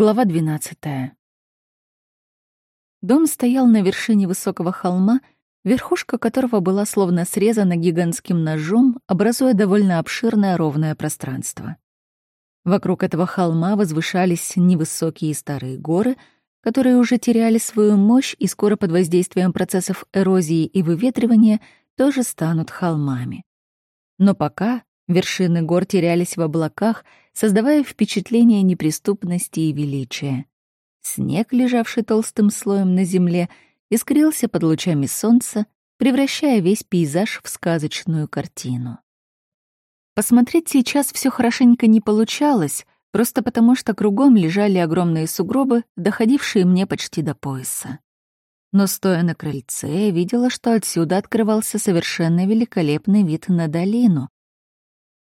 Глава 12. Дом стоял на вершине высокого холма, верхушка которого была словно срезана гигантским ножом, образуя довольно обширное ровное пространство. Вокруг этого холма возвышались невысокие старые горы, которые уже теряли свою мощь и скоро под воздействием процессов эрозии и выветривания тоже станут холмами. Но пока вершины гор терялись в облаках — создавая впечатление неприступности и величия. Снег, лежавший толстым слоем на земле, искрился под лучами солнца, превращая весь пейзаж в сказочную картину. Посмотреть сейчас все хорошенько не получалось, просто потому что кругом лежали огромные сугробы, доходившие мне почти до пояса. Но стоя на крыльце, я видела, что отсюда открывался совершенно великолепный вид на долину,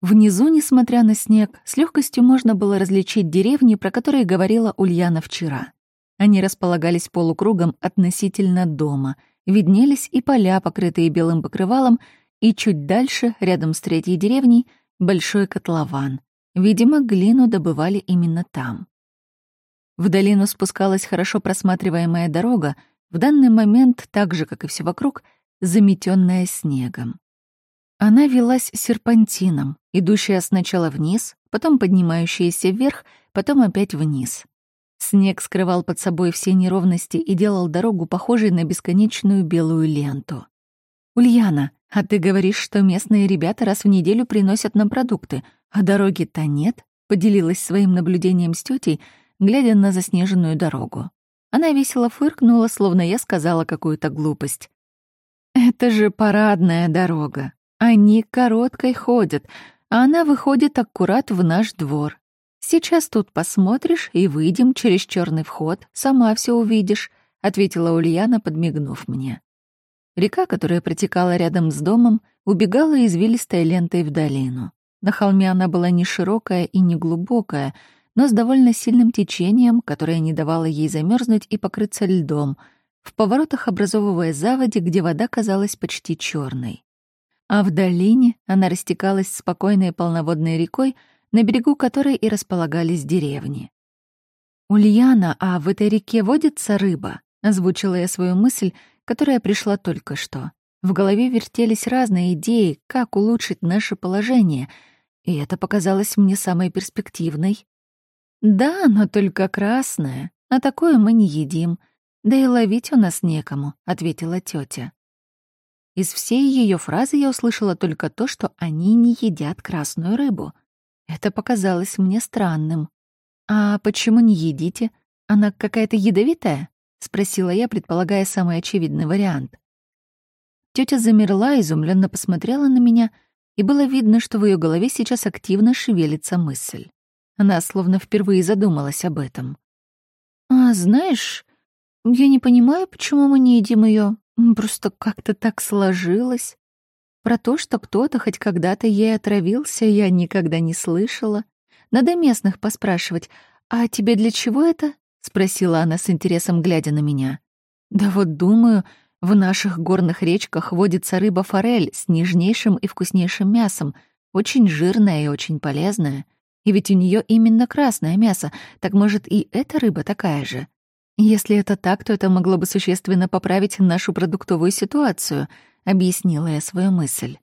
Внизу, несмотря на снег, с легкостью можно было различить деревни, про которые говорила Ульяна вчера. Они располагались полукругом относительно дома, виднелись и поля, покрытые белым покрывалом, и чуть дальше, рядом с третьей деревней, большой котлован. Видимо, глину добывали именно там. В долину спускалась хорошо просматриваемая дорога, в данный момент, так же, как и все вокруг, заметенная снегом. Она велась серпантином, идущая сначала вниз, потом поднимающаяся вверх, потом опять вниз. Снег скрывал под собой все неровности и делал дорогу похожей на бесконечную белую ленту. «Ульяна, а ты говоришь, что местные ребята раз в неделю приносят нам продукты, а дороги-то нет?» — поделилась своим наблюдением с тетей, глядя на заснеженную дорогу. Она весело фыркнула, словно я сказала какую-то глупость. «Это же парадная дорога. Они короткой ходят, а она выходит аккурат в наш двор. Сейчас тут посмотришь и выйдем через черный вход, сама все увидишь», — ответила Ульяна, подмигнув мне. Река, которая протекала рядом с домом, убегала извилистой лентой в долину. На холме она была не широкая и не глубокая, но с довольно сильным течением, которое не давало ей замерзнуть и покрыться льдом, в поворотах образовывая заводи, где вода казалась почти черной а в долине она растекалась спокойной полноводной рекой, на берегу которой и располагались деревни. «Ульяна, а в этой реке водится рыба?» — озвучила я свою мысль, которая пришла только что. В голове вертелись разные идеи, как улучшить наше положение, и это показалось мне самой перспективной. «Да, но только красное, а такое мы не едим. Да и ловить у нас некому», — ответила тетя. Из всей ее фразы я услышала только то, что они не едят красную рыбу. Это показалось мне странным. «А почему не едите? Она какая-то ядовитая?» — спросила я, предполагая самый очевидный вариант. Тетя замерла, изумленно посмотрела на меня, и было видно, что в ее голове сейчас активно шевелится мысль. Она словно впервые задумалась об этом. «А знаешь, я не понимаю, почему мы не едим ее. Просто как-то так сложилось. Про то, что кто-то хоть когда-то ей отравился, я никогда не слышала. Надо местных поспрашивать. «А тебе для чего это?» — спросила она с интересом, глядя на меня. «Да вот думаю, в наших горных речках водится рыба-форель с нежнейшим и вкуснейшим мясом, очень жирная и очень полезная. И ведь у нее именно красное мясо, так может и эта рыба такая же?» «Если это так, то это могло бы существенно поправить нашу продуктовую ситуацию», — объяснила я свою мысль.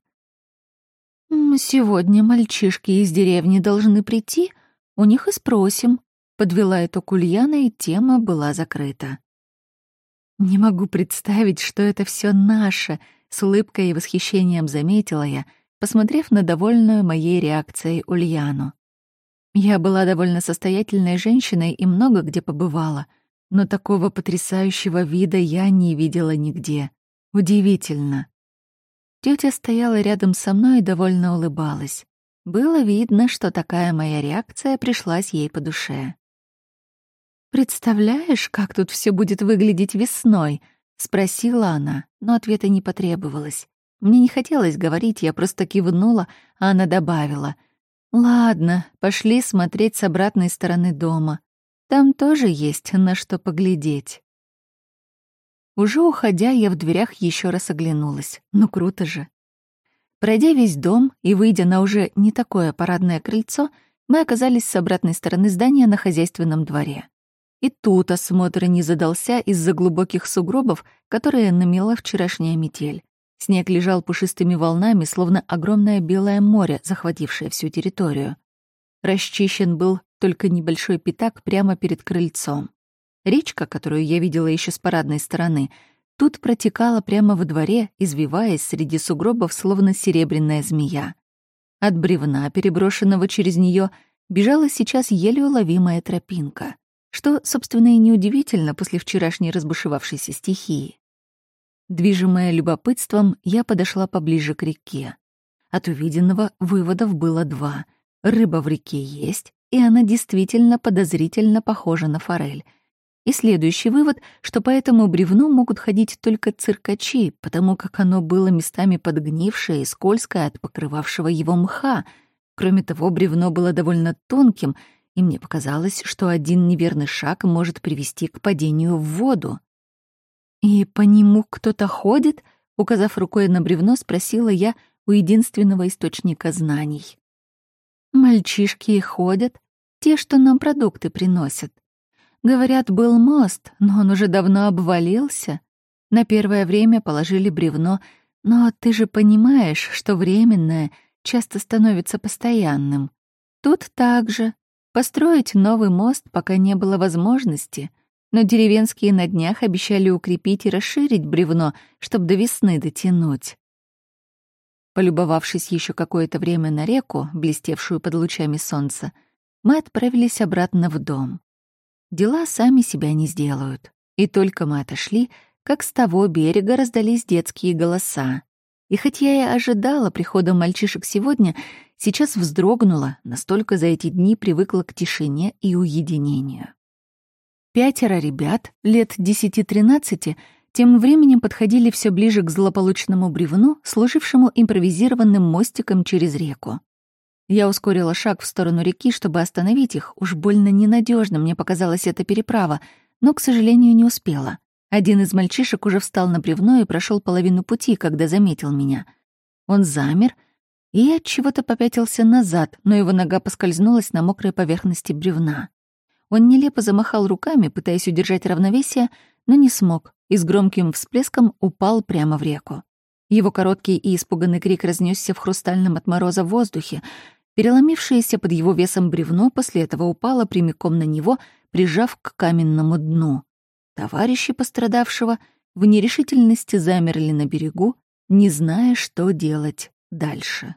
«Сегодня мальчишки из деревни должны прийти, у них и спросим», — подвела итог Ульяна, и тема была закрыта. «Не могу представить, что это все наше», — с улыбкой и восхищением заметила я, посмотрев на довольную моей реакцией Ульяну. Я была довольно состоятельной женщиной и много где побывала — но такого потрясающего вида я не видела нигде. Удивительно. Тётя стояла рядом со мной и довольно улыбалась. Было видно, что такая моя реакция пришлась ей по душе. «Представляешь, как тут все будет выглядеть весной?» — спросила она, но ответа не потребовалось. Мне не хотелось говорить, я просто кивнула, а она добавила. «Ладно, пошли смотреть с обратной стороны дома. Там тоже есть на что поглядеть. Уже уходя, я в дверях еще раз оглянулась. Ну круто же. Пройдя весь дом и выйдя на уже не такое парадное крыльцо, мы оказались с обратной стороны здания на хозяйственном дворе. И тут осмотр не задался из-за глубоких сугробов, которые намела вчерашняя метель. Снег лежал пушистыми волнами, словно огромное белое море, захватившее всю территорию. Расчищен был только небольшой пятак прямо перед крыльцом. Речка, которую я видела еще с парадной стороны, тут протекала прямо во дворе, извиваясь среди сугробов, словно серебряная змея. От бревна, переброшенного через нее, бежала сейчас еле уловимая тропинка, что, собственно, и неудивительно после вчерашней разбушевавшейся стихии. Движимая любопытством, я подошла поближе к реке. От увиденного выводов было два. Рыба в реке есть, и она действительно подозрительно похожа на форель. И следующий вывод, что по этому бревну могут ходить только циркачи, потому как оно было местами подгнившее и скользкое от покрывавшего его мха. Кроме того, бревно было довольно тонким, и мне показалось, что один неверный шаг может привести к падению в воду. «И по нему кто-то ходит?» — указав рукой на бревно, спросила я у единственного источника знаний. «Мальчишки ходят, те, что нам продукты приносят. Говорят, был мост, но он уже давно обвалился. На первое время положили бревно, но ты же понимаешь, что временное часто становится постоянным. Тут также. Построить новый мост пока не было возможности — но деревенские на днях обещали укрепить и расширить бревно, чтобы до весны дотянуть. Полюбовавшись еще какое-то время на реку, блестевшую под лучами солнца, мы отправились обратно в дом. Дела сами себя не сделают. И только мы отошли, как с того берега раздались детские голоса. И хоть я и ожидала прихода мальчишек сегодня, сейчас вздрогнула, настолько за эти дни привыкла к тишине и уединению. Пятеро ребят, лет 10-13, тем временем подходили все ближе к злополучному бревну, служившему импровизированным мостиком через реку. Я ускорила шаг в сторону реки, чтобы остановить их. Уж больно ненадежно мне показалась эта переправа, но, к сожалению, не успела. Один из мальчишек уже встал на бревно и прошел половину пути, когда заметил меня. Он замер и от чего-то попятился назад, но его нога поскользнулась на мокрой поверхности бревна. Он нелепо замахал руками, пытаясь удержать равновесие, но не смог и с громким всплеском упал прямо в реку. Его короткий и испуганный крик разнесся в хрустальном от мороза воздухе. Переломившееся под его весом бревно после этого упало прямиком на него, прижав к каменному дну. Товарищи пострадавшего в нерешительности замерли на берегу, не зная, что делать дальше.